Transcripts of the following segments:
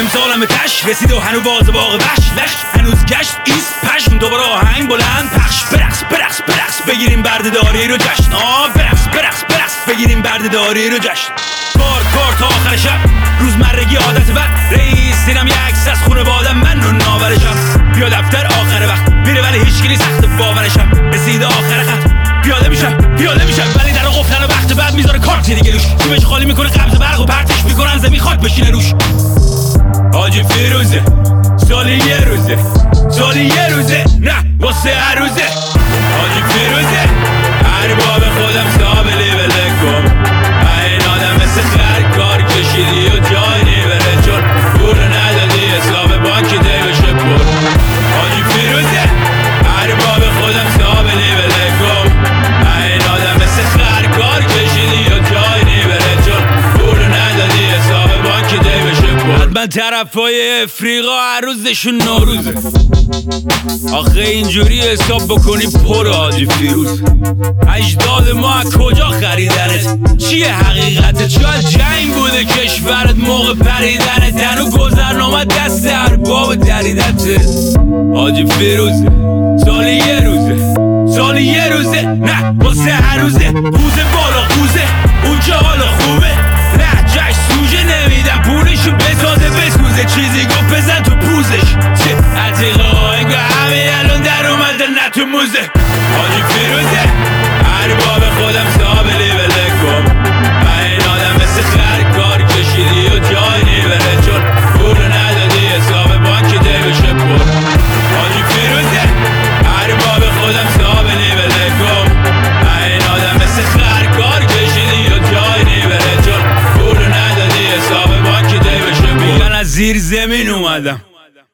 امسالم تش رسید و هنو باز باغ وش لش هنوز گشت ایست پشم. دوباره آهنگ بلند پخش. برقص برقص برقص. بگیریم بردهداری رو جشن. آه برقص برقص برقص. بگیریم بردهداری رو جشن. کار کار تا آخر شب. روزمرگی عادت بد رئیس دیدم یه عکس از خونه بادم من رو ناورشم بیا دفتر آخر وقت. میره ولی هیچ سخت باورشم رسیده آخر خط. پیاده میشم پیاده میشم. ولی در قفلن و وقت بعد می‌ذاره کارت دیگه روش جیبش خالی می‌کنه قبض برق و پرتش می‌کنن زمین خاک بشینه روش. حاجی فیروزه سالی یه روزه سالی یه روزه دیوشه پر حتما طرف های افریقا هر روزشون نوروزه. آخه اینجوری حساب بکنی پر حاجی فیروز. اجداد ما از کجا خریدنت چیه حقیقتت شاید جنگ بوده کشورت موقع پریدنت تنو گذرنامه دست ارباب دریدت حاجی فیروز سالی یه روزه. سالی یه روزه. نه واسه هر روزه. تو موزه. حاجی فیروزه هر باب خودم صاحب لیبل کن. این آدم مثل خر کار کشیدی و جای نیبره چون پول ندادی حساب بانکی دیوشه پر. حاجی فیروزه هر باب خودم صاحب لیبل کن. این آدم مثل خر کار کشیدی و جای نیبره چون پول ندادی حساب بانکی دیوشه پر. من از زیر زمین اومدم.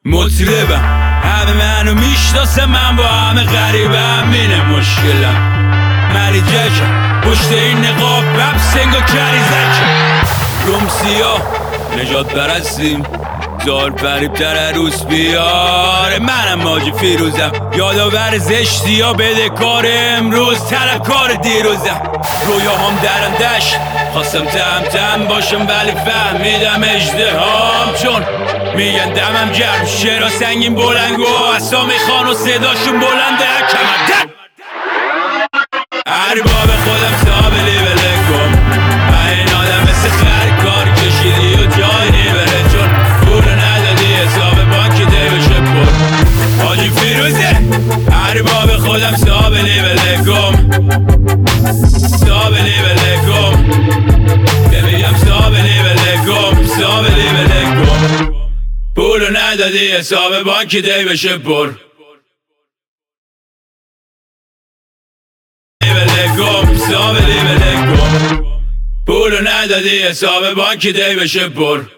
مطربم. همه منو می‌شناسه من با همه غریبم. اینه مشکلم. مری جکم پشت این نقاب بب سنگ و کریزکم روم سیاه نجات برستیم زار فریبتر عروس بیاره منم ماجی فیروزم. یادآور زشتی ها بده کار امروز. طلب کار دیروزم. رویاهام درم دشت. خواستم تم تم باشم ولی فهمیدم اجدهام چون میگن دمم گرم شعرا سنگین بلنگ و اسامی خان و صداشون بلنده. کمر هر باب خودم صاحب لیبل کن. این آدم مثل خر کار کشیدی و جای نیبره چون پول ندادی حساب بانکی دیوشه پر حاجی فیروزه هر باب خودم صاحب لیبل کن. صاحب لیبل کن. صاحب لیبل ندادی حساب بانکی پر لیبل حساب لیبل پول ندادی حساب بانکی دی بشه پر